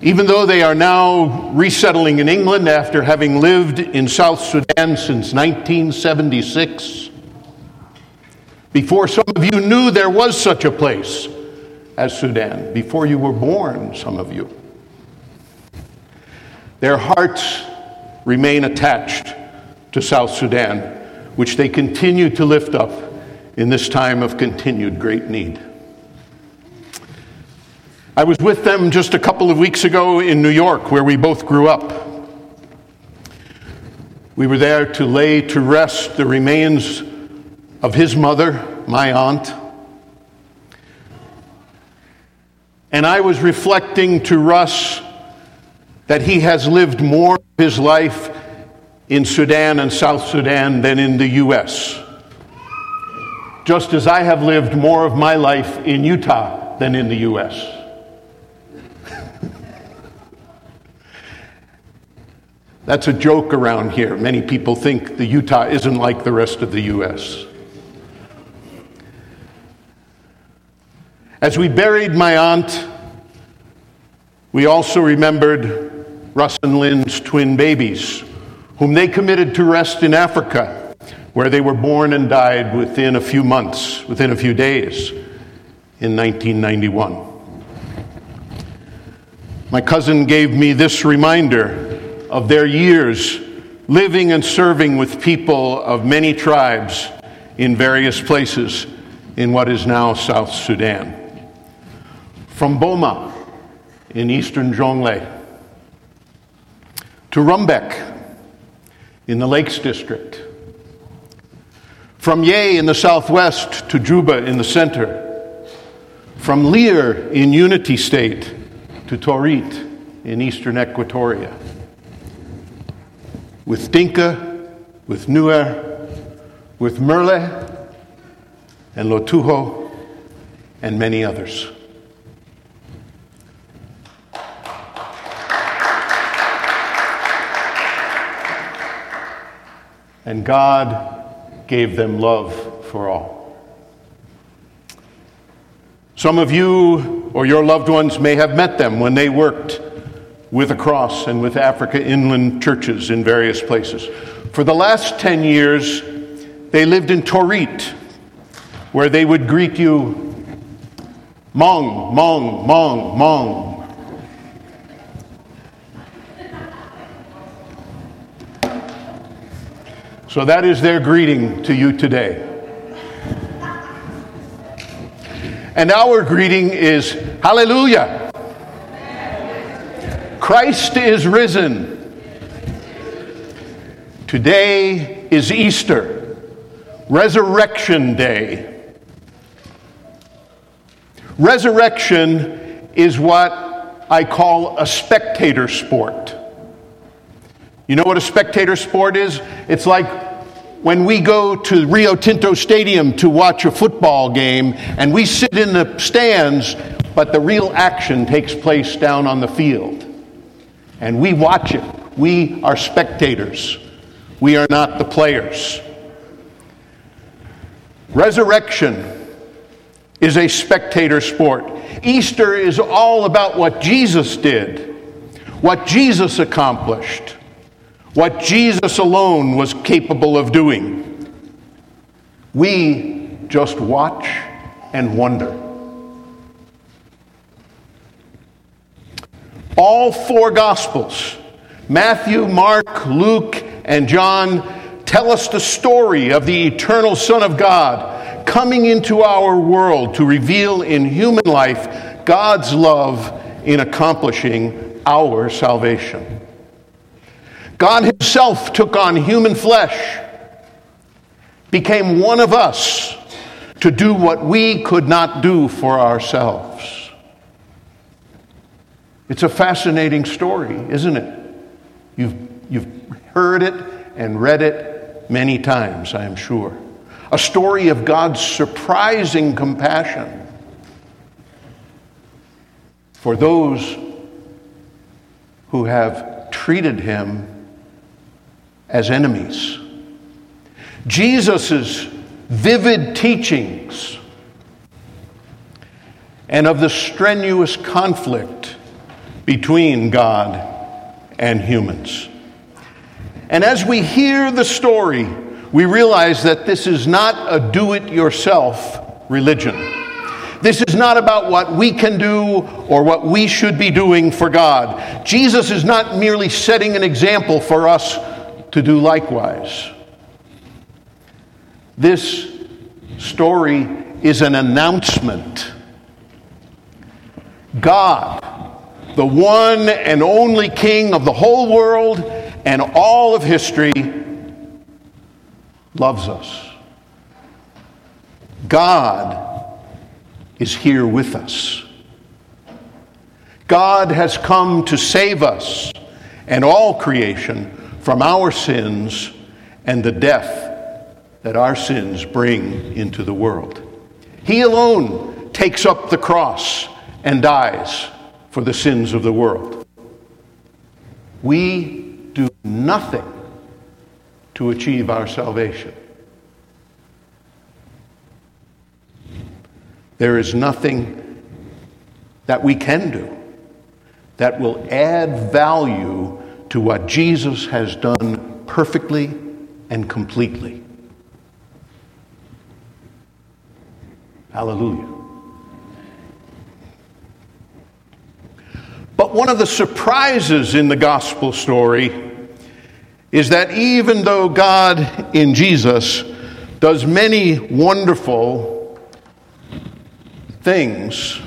Even though they are now resettling in England after having lived in South Sudan since 1976, before some of you knew there was such a place as Sudan, before you were born, some of you, their hearts remain attached to South Sudan, which they continue to lift up in this time of continued great need. I was with them just a couple of weeks ago in New York, where we both grew up. We were there to lay to rest the remains of his mother, my aunt. And I was reflecting to Russ that he has lived more of his life in Sudan and South Sudan than in the U.S. Just as I have lived more of my life in Utah than in the U.S. That's a joke around here. Many people think the Utah isn't like the rest of the U.S. As we buried my aunt, we also remembered Russ and Lynn's twin babies, whom they committed to rest in Africa, where they were born and died within a few months, within a few days, in 1991. My cousin gave me this reminder of their years living and serving with people of many tribes in various places in what is now South Sudan. From Boma in eastern Jonglei to Rumbek in the Lakes District, from Yei in the southwest to Juba in the center, from Leer in Unity State to Torit in eastern Equatoria with Dinka, with Nuer, with Murle, and Lotuho, and many others. And God gave them love for all. Some of you or your loved ones may have met them when they worked with ACROSS and with Africa Inland churches in various places. For the last 10 years, they lived in Torit, where they would greet you Mong, Mong, Mong, Mong. So that is their greeting to you today. And our greeting is Hallelujah. Christ is risen. Today is Easter, Resurrection Day. Resurrection is what I call a spectator sport. You know what a spectator sport is? It's like when we go to Rio Tinto Stadium to watch a football game and we sit in the stands, but the real action takes place down on the field and we watch it. We are spectators. We are not the players. Resurrection is a spectator sport. Easter is all about what Jesus did, what Jesus accomplished, what Jesus alone was capable of doing. We just watch and wonder. All four Gospels, Matthew, Mark, Luke, and John, tell us the story of the eternal Son of God coming into our world to reveal in human life God's love in accomplishing our salvation. God Himself took on human flesh, became one of us to do what we could not do for ourselves. It's a fascinating story, isn't it? You've, you've heard it and read it many times, I am sure. A story of God's surprising compassion for those who have treated him as enemies. Jesus' vivid teachings and of the strenuous conflict between God and humans. And as we hear the story, we realize that this is not a do it yourself religion. This is not about what we can do or what we should be doing for God. Jesus is not merely setting an example for us to do likewise. This story is an announcement. God, the one and only King of the whole world and all of history, loves us. God is here with us. God has come to save us and all creation from our sins and the death that our sins bring into the world. He alone takes up the cross and dies for the sins of the world. We do nothing to achieve our salvation. There is nothing that we can do that will add value to what Jesus has done perfectly and completely. Hallelujah. But one of the surprises in the gospel story is that even though God in Jesus does many wonderful things,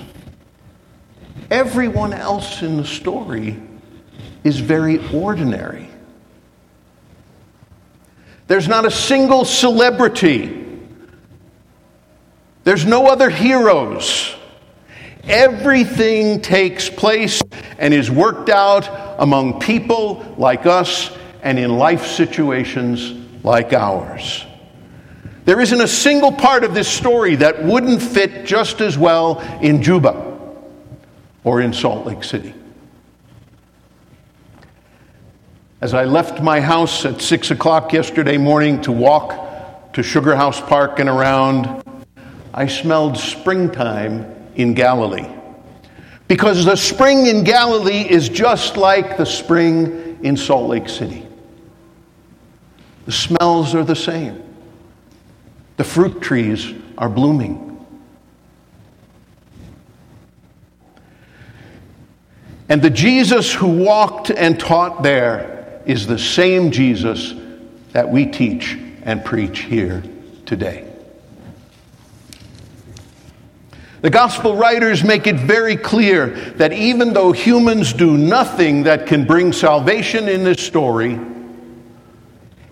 everyone else in the story is very ordinary. There's not a single celebrity. There's no other heroes. Everything takes place and is worked out among people like us and in life situations like ours. There isn't a single part of this story that wouldn't fit just as well in Juba or in Salt Lake City. As I left my house at 6 o'clock yesterday morning to walk to Sugar House Park and around, I smelled springtime in Galilee. Because the spring in Galilee is just like the spring in Salt Lake City. The smells are the same. The fruit trees are blooming. And the Jesus who walked and taught there is the same Jesus that we teach and preach here today. The gospel writers make it very clear that even though humans do nothing that can bring salvation in this story,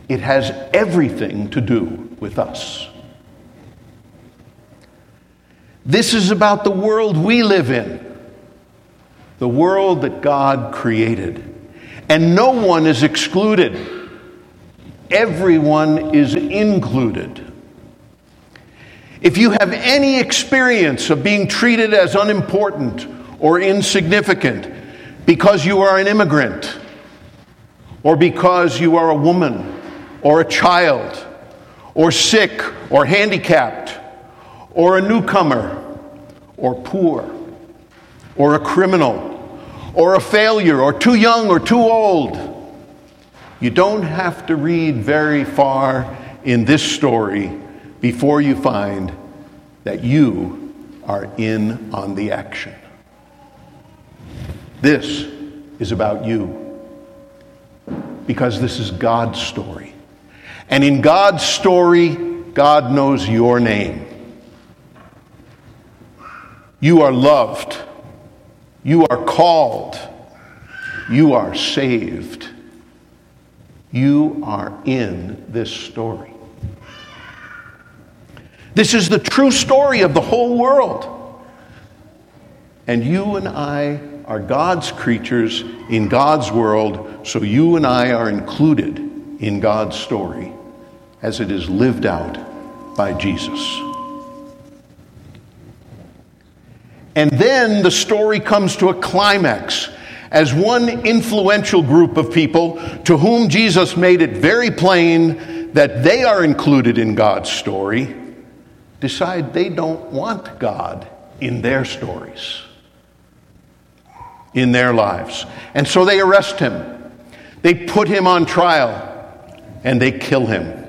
it has everything to do with us. This is about the world we live in, the world that God created. And no one is excluded, everyone is included. If you have any experience of being treated as unimportant or insignificant because you are an immigrant, or because you are a woman, or a child, or sick, or handicapped, or a newcomer, or poor, or a criminal, or a failure, or too young or too old. You don't have to read very far in this story before you find that you are in on the action. This is about you because this is God's story. And in God's story, God knows your name. You are loved. You are called. You are saved. You are in this story. This is the true story of the whole world. And you and I are God's creatures in God's world, so you and I are included in God's story as it is lived out by Jesus. And then the story comes to a climax as one influential group of people to whom Jesus made it very plain that they are included in God's story decide they don't want God in their stories. in their lives. And so they arrest him, they put him on trial, and they kill him.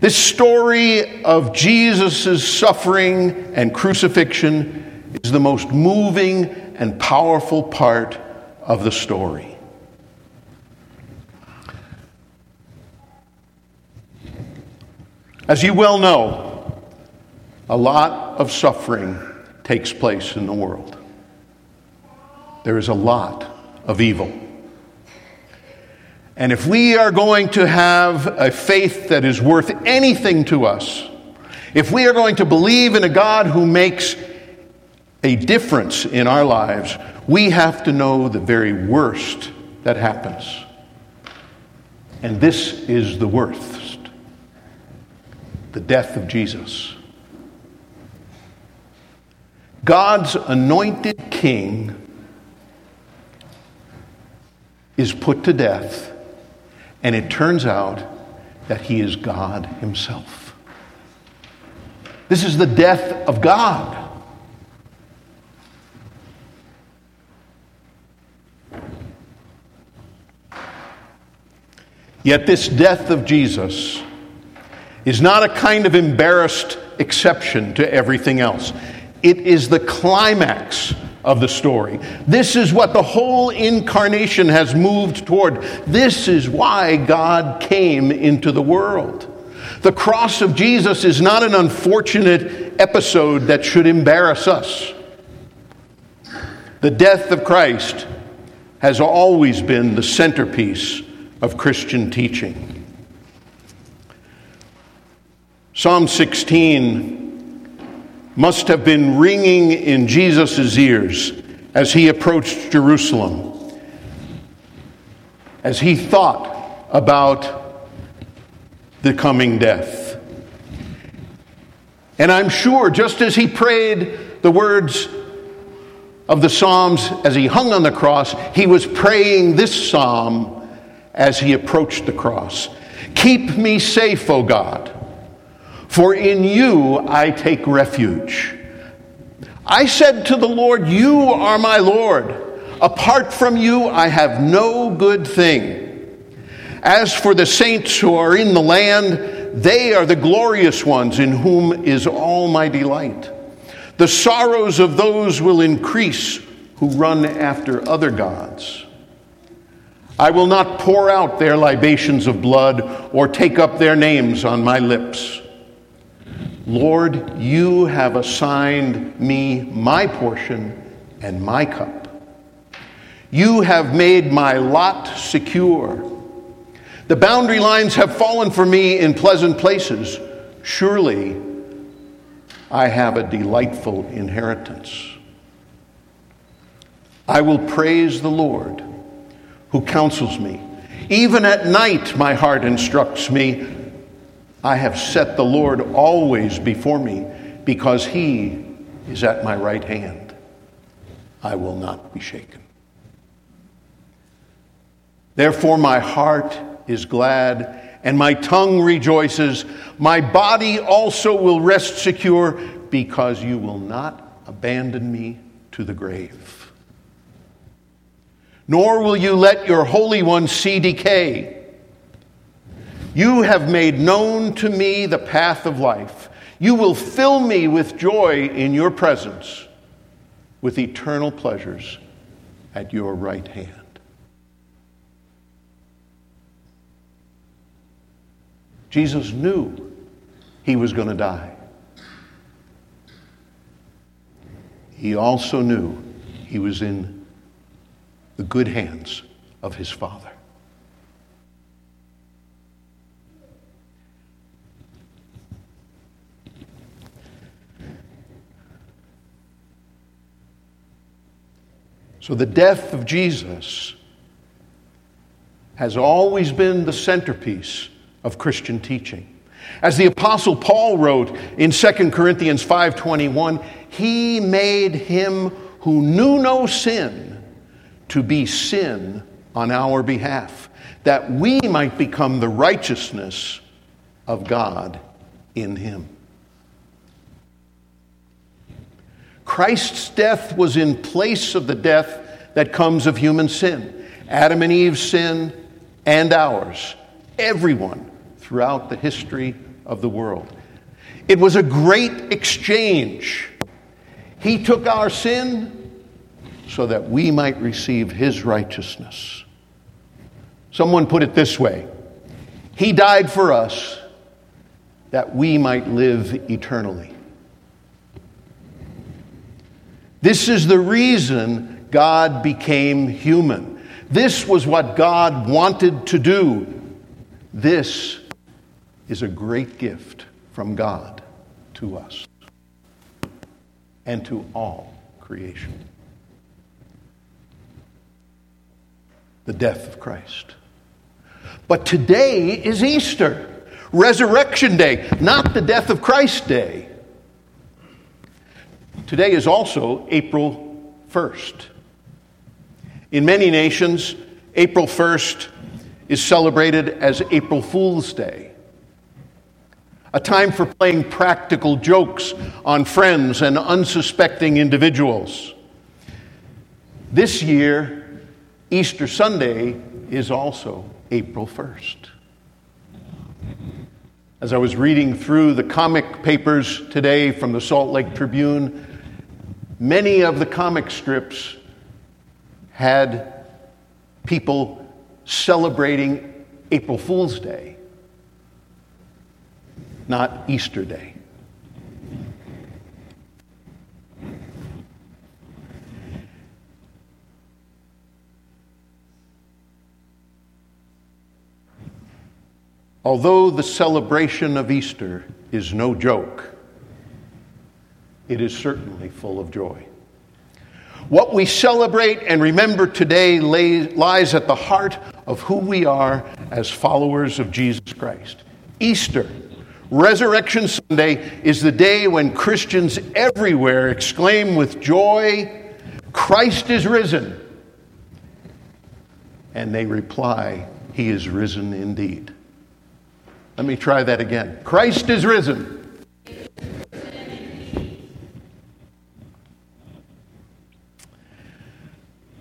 This story of Jesus' suffering and crucifixion is the most moving and powerful part of the story. As you well know, a lot of suffering takes place in the world. There is a lot of evil. And if we are going to have a faith that is worth anything to us, if we are going to believe in a God who makes a difference in our lives, we have to know the very worst that happens. And this is the worst the death of Jesus. God's anointed king is put to death, and it turns out that he is God himself. This is the death of God. Yet, this death of Jesus is not a kind of embarrassed exception to everything else. It is the climax of the story. This is what the whole incarnation has moved toward. This is why God came into the world. The cross of Jesus is not an unfortunate episode that should embarrass us. The death of Christ has always been the centerpiece of Christian teaching. Psalm 16 must have been ringing in Jesus' ears as he approached Jerusalem, as he thought about the coming death. And I'm sure, just as he prayed the words of the Psalms as he hung on the cross, he was praying this psalm as he approached the cross Keep me safe, O God for in you I take refuge. I said to the Lord, You are my Lord. Apart from you, I have no good thing. As for the saints who are in the land, they are the glorious ones in whom is all my delight. The sorrows of those will increase who run after other gods. I will not pour out their libations of blood or take up their names on my lips. Lord, you have assigned me my portion and my cup. You have made my lot secure. The boundary lines have fallen for me in pleasant places. Surely I have a delightful inheritance. I will praise the Lord who counsels me. Even at night, my heart instructs me. I have set the Lord always before me because he is at my right hand. I will not be shaken. Therefore, my heart is glad and my tongue rejoices. My body also will rest secure because you will not abandon me to the grave. Nor will you let your Holy One see decay. You have made known to me the path of life. You will fill me with joy in your presence, with eternal pleasures at your right hand. Jesus knew he was going to die. He also knew he was in the good hands of his Father. So the death of Jesus has always been the centerpiece of Christian teaching. As the apostle Paul wrote in 2 Corinthians 5:21, he made him who knew no sin to be sin on our behalf, that we might become the righteousness of God in him. Christ's death was in place of the death that comes of human sin. Adam and Eve's sin and ours. Everyone throughout the history of the world. It was a great exchange. He took our sin so that we might receive his righteousness. Someone put it this way He died for us that we might live eternally. This is the reason God became human. This was what God wanted to do. This is a great gift from God to us and to all creation. The death of Christ. But today is Easter, Resurrection Day, not the death of Christ Day. Today is also April 1st. In many nations, April 1st is celebrated as April Fool's Day, a time for playing practical jokes on friends and unsuspecting individuals. This year, Easter Sunday is also April 1st. As I was reading through the comic papers today from the Salt Lake Tribune, many of the comic strips had people celebrating April Fool's Day, not Easter Day. Although the celebration of Easter is no joke, it is certainly full of joy. What we celebrate and remember today lies at the heart of who we are as followers of Jesus Christ. Easter, Resurrection Sunday, is the day when Christians everywhere exclaim with joy, Christ is risen. And they reply, He is risen indeed. Let me try that again. Christ is risen.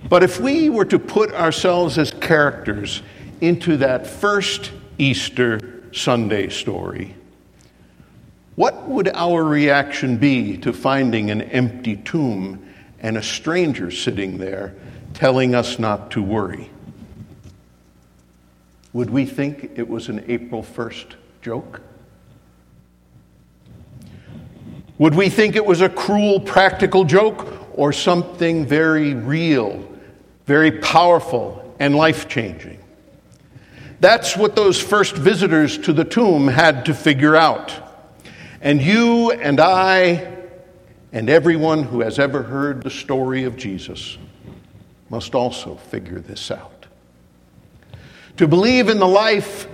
But if we were to put ourselves as characters into that first Easter Sunday story, what would our reaction be to finding an empty tomb and a stranger sitting there telling us not to worry? Would we think it was an April 1st joke? Would we think it was a cruel practical joke or something very real very powerful and life changing. That's what those first visitors to the tomb had to figure out. And you and I and everyone who has ever heard the story of Jesus must also figure this out. To believe in the life,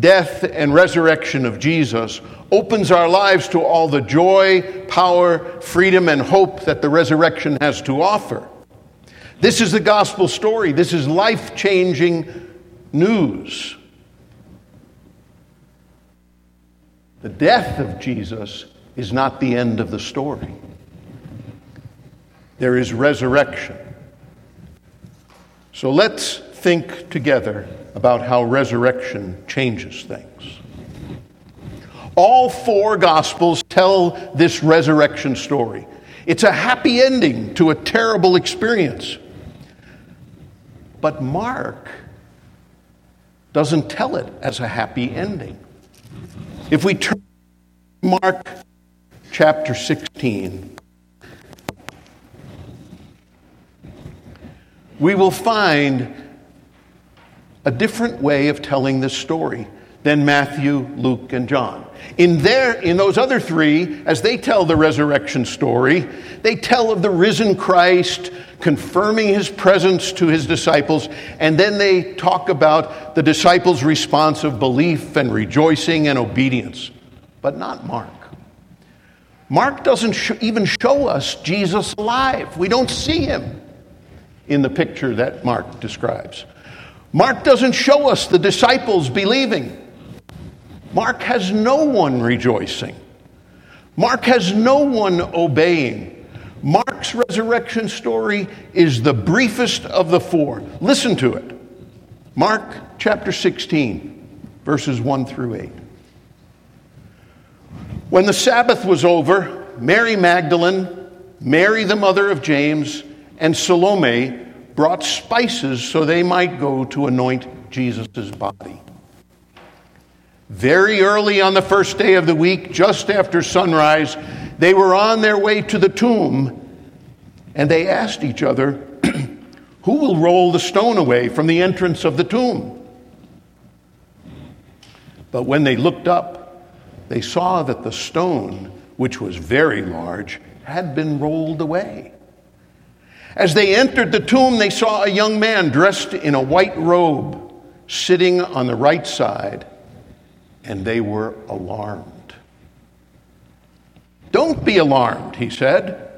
death, and resurrection of Jesus opens our lives to all the joy, power, freedom, and hope that the resurrection has to offer. This is the gospel story. This is life changing news. The death of Jesus is not the end of the story, there is resurrection. So let's think together about how resurrection changes things. All four Gospels tell this resurrection story. It's a happy ending to a terrible experience. But Mark doesn't tell it as a happy ending. If we turn to Mark chapter 16, we will find a different way of telling this story than Matthew, Luke, and John. In, their, in those other three, as they tell the resurrection story, they tell of the risen Christ confirming his presence to his disciples, and then they talk about the disciples' response of belief and rejoicing and obedience. But not Mark. Mark doesn't sh- even show us Jesus alive. We don't see him in the picture that Mark describes. Mark doesn't show us the disciples believing. Mark has no one rejoicing. Mark has no one obeying. Mark's resurrection story is the briefest of the four. Listen to it. Mark chapter 16, verses 1 through 8. When the Sabbath was over, Mary Magdalene, Mary the mother of James, and Salome brought spices so they might go to anoint Jesus' body. Very early on the first day of the week, just after sunrise, they were on their way to the tomb and they asked each other, Who will roll the stone away from the entrance of the tomb? But when they looked up, they saw that the stone, which was very large, had been rolled away. As they entered the tomb, they saw a young man dressed in a white robe sitting on the right side, and they were alarmed. Don't be alarmed, he said.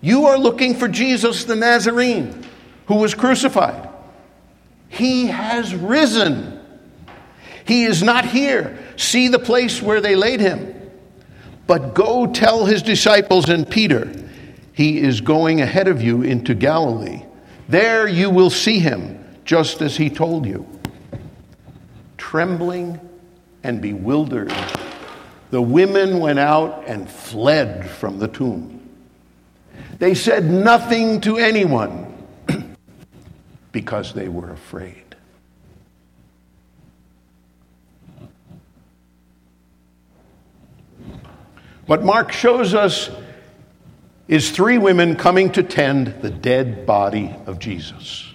You are looking for Jesus the Nazarene who was crucified. He has risen. He is not here. See the place where they laid him. But go tell his disciples and Peter, he is going ahead of you into Galilee. There you will see him, just as he told you. Trembling and bewildered, the women went out and fled from the tomb. They said nothing to anyone because they were afraid. What Mark shows us is three women coming to tend the dead body of Jesus.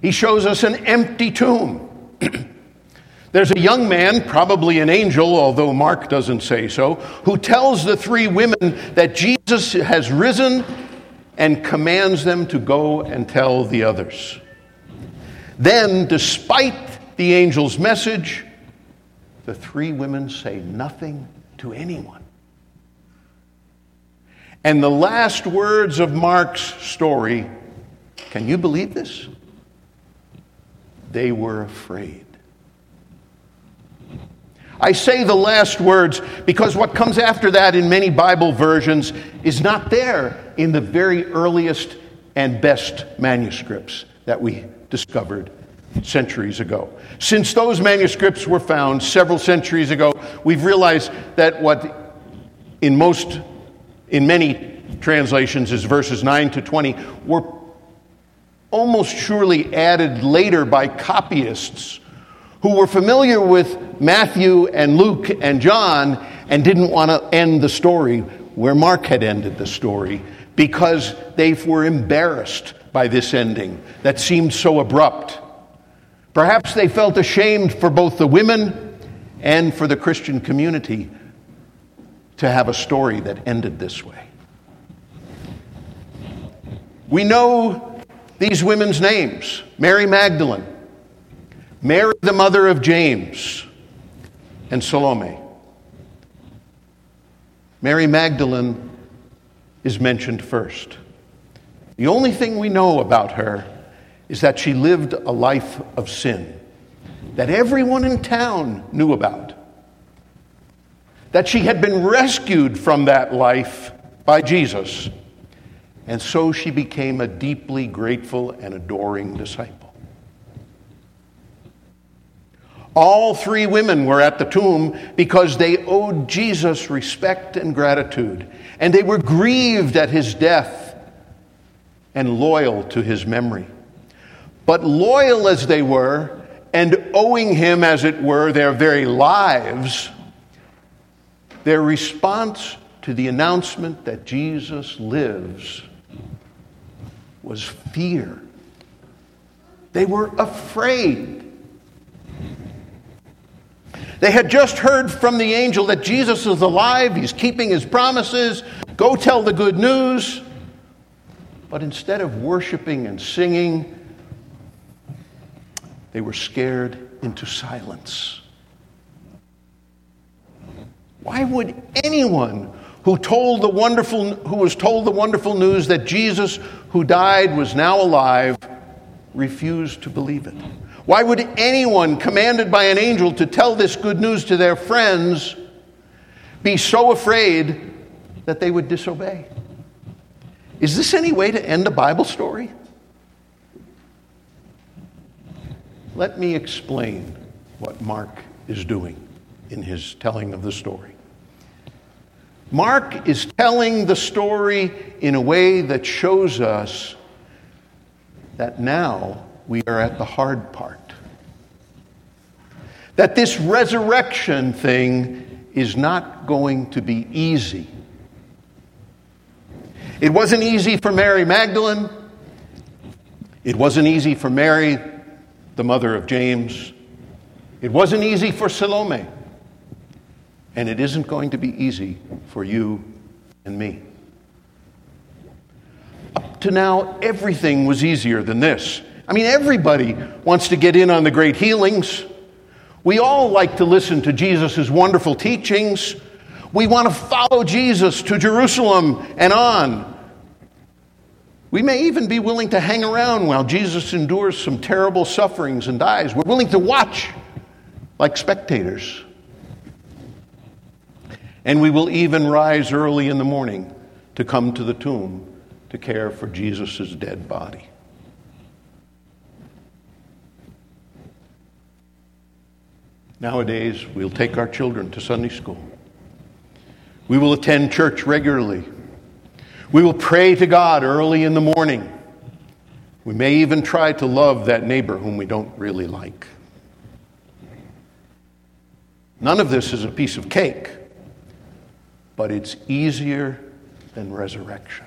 He shows us an empty tomb. There's a young man, probably an angel, although Mark doesn't say so, who tells the three women that Jesus has risen and commands them to go and tell the others. Then, despite the angel's message, the three women say nothing to anyone. And the last words of Mark's story can you believe this? They were afraid. I say the last words because what comes after that in many Bible versions is not there in the very earliest and best manuscripts that we discovered centuries ago. Since those manuscripts were found several centuries ago, we've realized that what in most in many translations is verses 9 to 20 were almost surely added later by copyists who were familiar with Matthew and Luke and John and didn't want to end the story where Mark had ended the story because they were embarrassed by this ending that seemed so abrupt. Perhaps they felt ashamed for both the women and for the Christian community to have a story that ended this way. We know these women's names Mary Magdalene, Mary, the mother of James, and Salome. Mary Magdalene is mentioned first. The only thing we know about her is that she lived a life of sin that everyone in town knew about. That she had been rescued from that life by Jesus. And so she became a deeply grateful and adoring disciple. All three women were at the tomb because they owed Jesus respect and gratitude, and they were grieved at his death and loyal to his memory. But loyal as they were, and owing him, as it were, their very lives, their response to the announcement that Jesus lives was fear. They were afraid. They had just heard from the angel that Jesus is alive, he's keeping his promises, go tell the good news. But instead of worshiping and singing, they were scared into silence. Why would anyone who told the wonderful who was told the wonderful news that Jesus who died was now alive refused to believe it? Why would anyone commanded by an angel to tell this good news to their friends be so afraid that they would disobey. Is this any way to end a Bible story? Let me explain what Mark is doing in his telling of the story. Mark is telling the story in a way that shows us that now we are at the hard part. That this resurrection thing is not going to be easy. It wasn't easy for Mary Magdalene. It wasn't easy for Mary, the mother of James. It wasn't easy for Salome. And it isn't going to be easy for you and me. Up to now, everything was easier than this. I mean, everybody wants to get in on the great healings. We all like to listen to Jesus' wonderful teachings. We want to follow Jesus to Jerusalem and on. We may even be willing to hang around while Jesus endures some terrible sufferings and dies. We're willing to watch like spectators. And we will even rise early in the morning to come to the tomb to care for Jesus' dead body. Nowadays, we'll take our children to Sunday school. We will attend church regularly. We will pray to God early in the morning. We may even try to love that neighbor whom we don't really like. None of this is a piece of cake but it's easier than resurrection.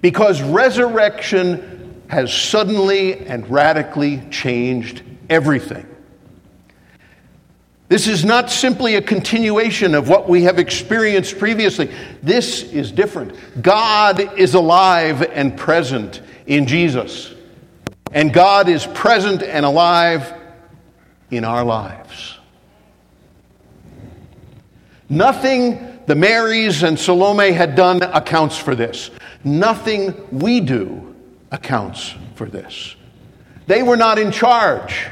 Because resurrection has suddenly and radically changed everything. This is not simply a continuation of what we have experienced previously. This is different. God is alive and present in Jesus. And God is present and alive in our lives. Nothing the Marys and Salome had done accounts for this. Nothing we do accounts for this. They were not in charge.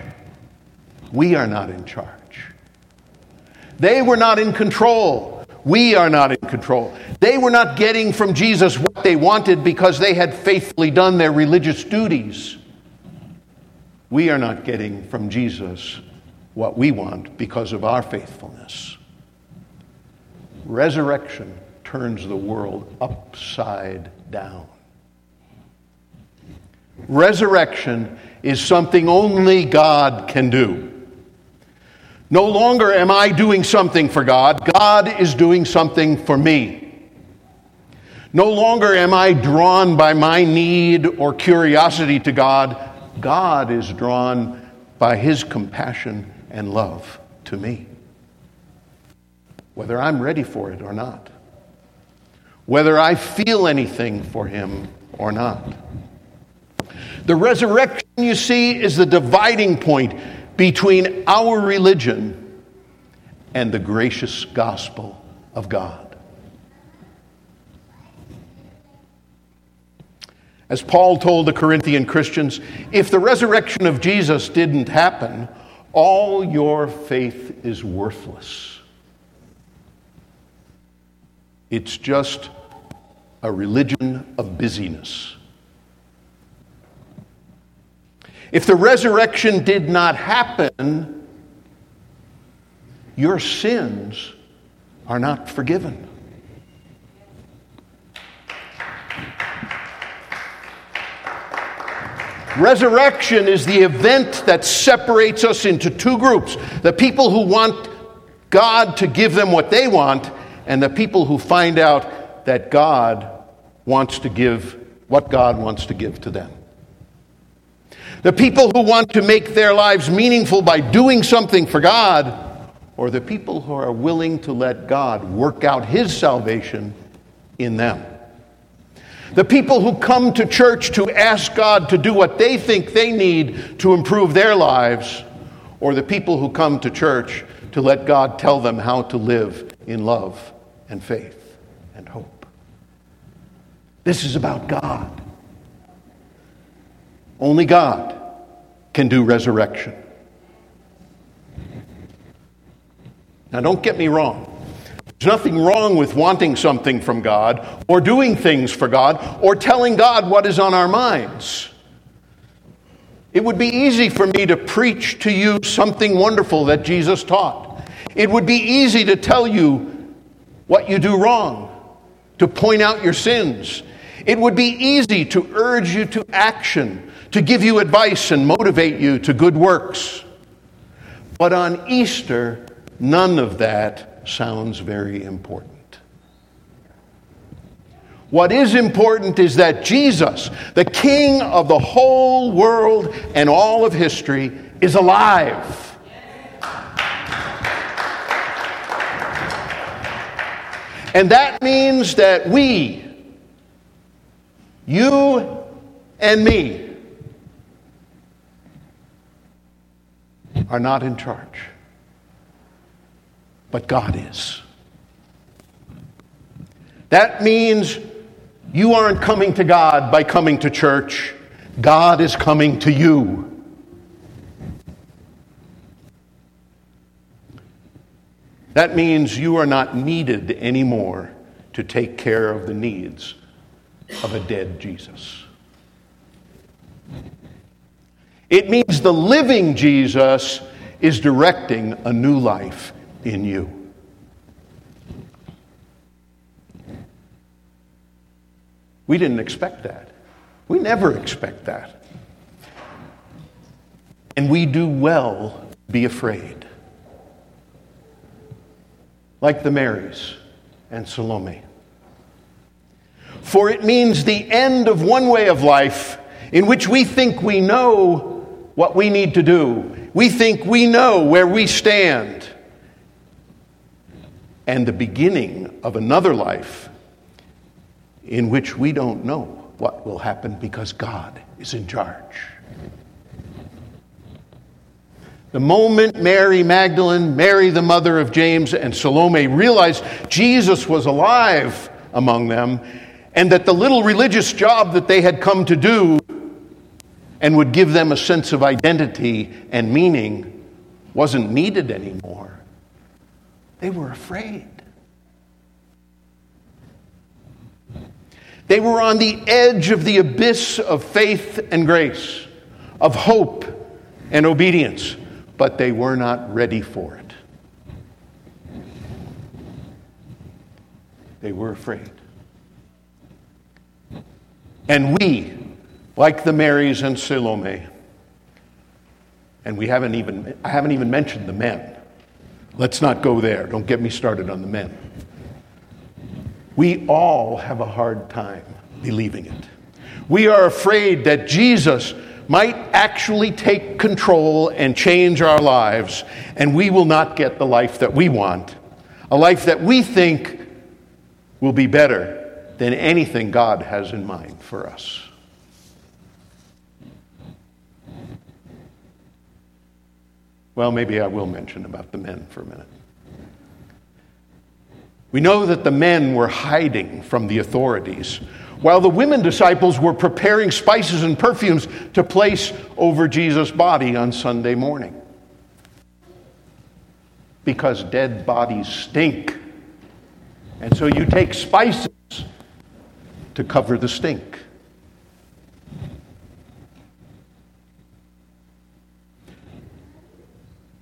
We are not in charge. They were not in control. We are not in control. They were not getting from Jesus what they wanted because they had faithfully done their religious duties. We are not getting from Jesus what we want because of our faithfulness. Resurrection turns the world upside down. Resurrection is something only God can do. No longer am I doing something for God, God is doing something for me. No longer am I drawn by my need or curiosity to God, God is drawn by his compassion and love to me whether I'm ready for it or not, whether I feel anything for Him or not. The resurrection, you see, is the dividing point between our religion and the gracious gospel of God. As Paul told the Corinthian Christians, if the resurrection of Jesus didn't happen, all your faith is worthless. It's just a religion of busyness. If the resurrection did not happen, your sins are not forgiven. Resurrection is the event that separates us into two groups the people who want God to give them what they want, and the people who find out that God wants to give what God wants to give to them. The people who want to make their lives meaningful by doing something for God, or the people who are willing to let God work out His salvation in them. The people who come to church to ask God to do what they think they need to improve their lives, or the people who come to church to let God tell them how to live in love and faith and hope. This is about God. Only God can do resurrection. Now, don't get me wrong. There's nothing wrong with wanting something from God, or doing things for God, or telling God what is on our minds. It would be easy for me to preach to you something wonderful that Jesus taught. It would be easy to tell you what you do wrong, to point out your sins. It would be easy to urge you to action, to give you advice and motivate you to good works. But on Easter, none of that sounds very important. What is important is that Jesus, the King of the whole world and all of history, is alive. And that means that we, you and me, are not in charge but God is. That means you aren't coming to God by coming to church, God is coming to you. That means you are not needed anymore to take care of the needs of a dead Jesus. It means the living Jesus is directing a new life in you. We didn't expect that. We never expect that. And we do well to be afraid. Like the Marys and Salome. For it means the end of one way of life in which we think we know what we need to do. We think we know where we stand and the beginning of another life in which we don't know what will happen because God is in charge. The moment Mary Magdalene, Mary the mother of James, and Salome realized Jesus was alive among them, and that the little religious job that they had come to do and would give them a sense of identity and meaning wasn't needed anymore, they were afraid. They were on the edge of the abyss of faith and grace, of hope and obedience, but they were not ready for it. They were afraid. And we, like the Marys and Salome, and we haven't even, I haven't even mentioned the men. Let's not go there. Don't get me started on the men. We all have a hard time believing it. We are afraid that Jesus might actually take control and change our lives, and we will not get the life that we want, a life that we think will be better than anything God has in mind for us. Well, maybe I will mention about the men for a minute. We know that the men were hiding from the authorities, while the women disciples were preparing spices and perfumes to place over Jesus' body on Sunday morning. Because dead bodies stink. And so you take spices to cover the stink.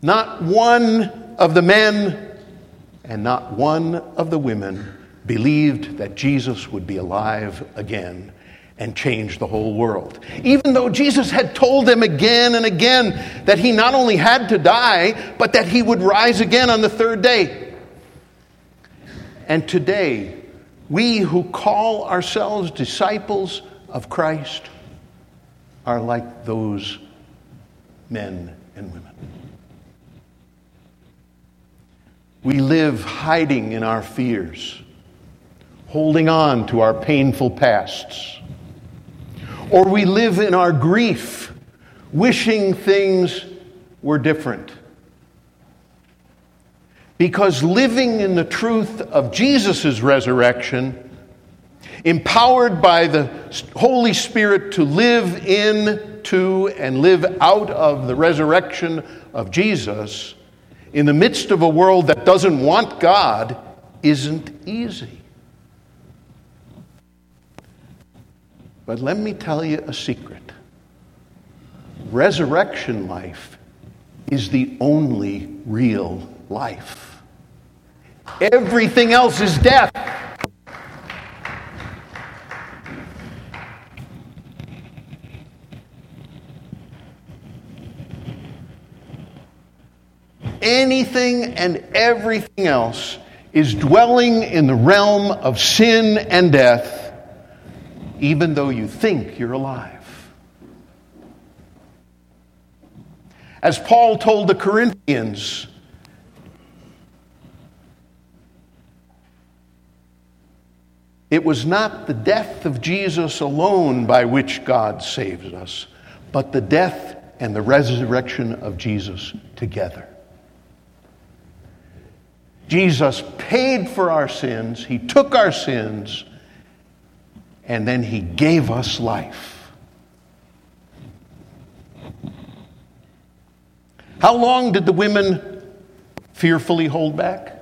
Not one of the men and not one of the women believed that Jesus would be alive again and change the whole world. Even though Jesus had told them again and again that he not only had to die, but that he would rise again on the third day. And today, we who call ourselves disciples of Christ are like those men and women. We live hiding in our fears, holding on to our painful pasts. Or we live in our grief, wishing things were different. Because living in the truth of Jesus' resurrection, empowered by the Holy Spirit to live in, to, and live out of the resurrection of Jesus, in the midst of a world that doesn't want God isn't easy. But let me tell you a secret resurrection life is the only real life. Everything else is death. Anything and everything else is dwelling in the realm of sin and death, even though you think you're alive. As Paul told the Corinthians, it was not the death of Jesus alone by which God saves us, but the death and the resurrection of Jesus together. Jesus paid for our sins, He took our sins, and then He gave us life. How long did the women fearfully hold back?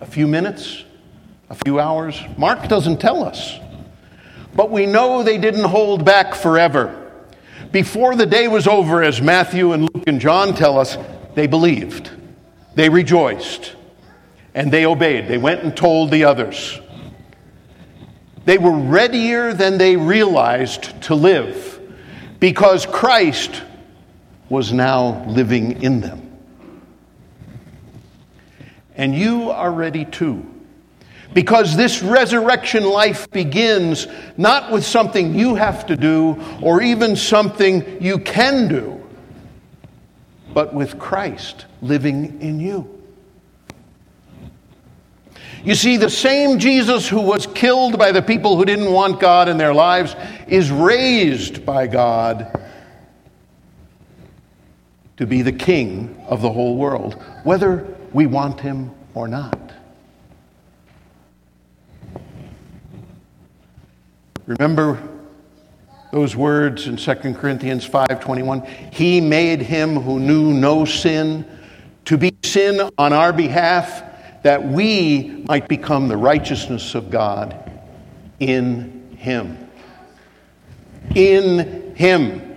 A few minutes? A few hours? Mark doesn't tell us. But we know they didn't hold back forever. Before the day was over, as Matthew and Luke and John tell us, they believed, they rejoiced, and they obeyed. They went and told the others. They were readier than they realized to live because Christ was now living in them. And you are ready too. Because this resurrection life begins not with something you have to do or even something you can do, but with Christ living in you. You see, the same Jesus who was killed by the people who didn't want God in their lives is raised by God to be the king of the whole world, whether we want him or not. Remember those words in 2 Corinthians 5:21, he made him who knew no sin to be sin on our behalf that we might become the righteousness of God in him. In him.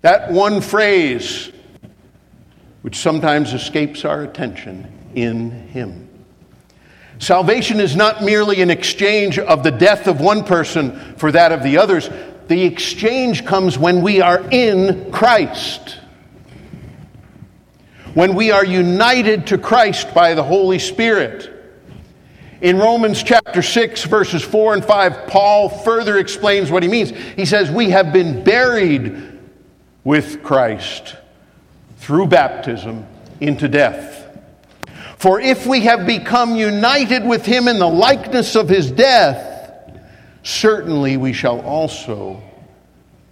That one phrase, which sometimes escapes our attention, in Him. Salvation is not merely an exchange of the death of one person for that of the others. The exchange comes when we are in Christ. When we are united to Christ by the Holy Spirit. In Romans chapter 6, verses 4 and 5, Paul further explains what he means. He says, We have been buried with Christ through baptism into death. For if we have become united with him in the likeness of his death, certainly we shall also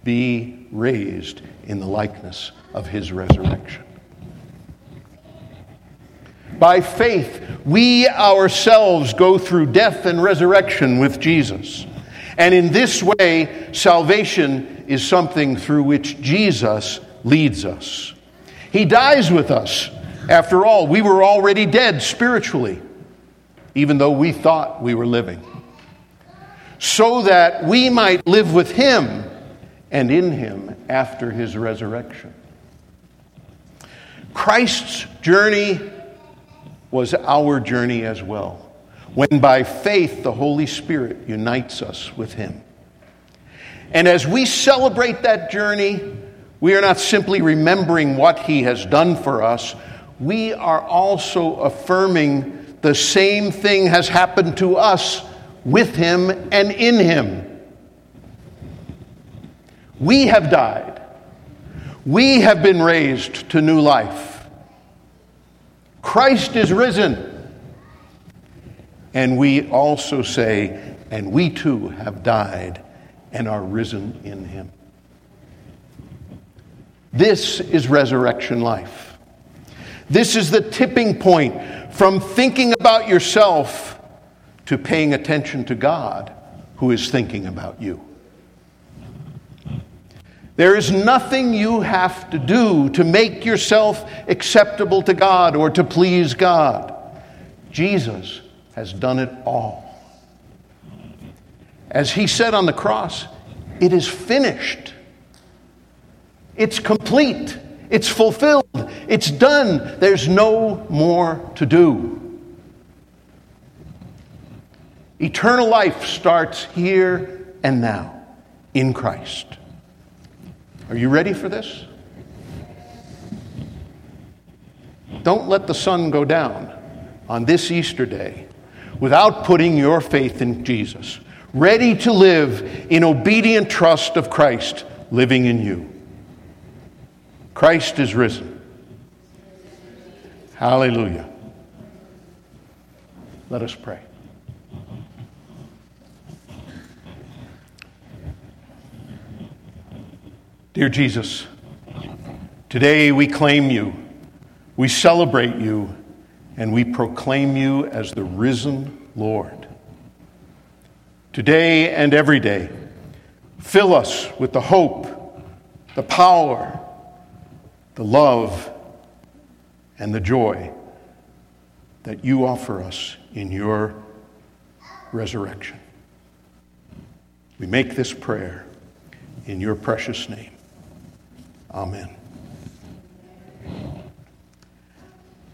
be raised in the likeness of his resurrection. By faith, we ourselves go through death and resurrection with Jesus. And in this way, salvation is something through which Jesus leads us. He dies with us. After all, we were already dead spiritually, even though we thought we were living, so that we might live with Him and in Him after His resurrection. Christ's journey was our journey as well when by faith the Holy Spirit unites us with Him. And as we celebrate that journey, we are not simply remembering what He has done for us, we are also affirming the same thing has happened to us with Him and in Him. We have died. We have been raised to new life. Christ is risen. And we also say, and we too have died and are risen in him. This is resurrection life. This is the tipping point from thinking about yourself to paying attention to God who is thinking about you. There is nothing you have to do to make yourself acceptable to God or to please God. Jesus has done it all. As he said on the cross, it is finished. It's complete. It's fulfilled. It's done. There's no more to do. Eternal life starts here and now in Christ. Are you ready for this? Don't let the sun go down on this Easter day without putting your faith in Jesus, ready to live in obedient trust of Christ living in you. Christ is risen. Hallelujah. Let us pray. Dear Jesus, today we claim you, we celebrate you, and we proclaim you as the risen Lord. Today and every day, fill us with the hope, the power, the love, and the joy that you offer us in your resurrection. We make this prayer in your precious name. Amen.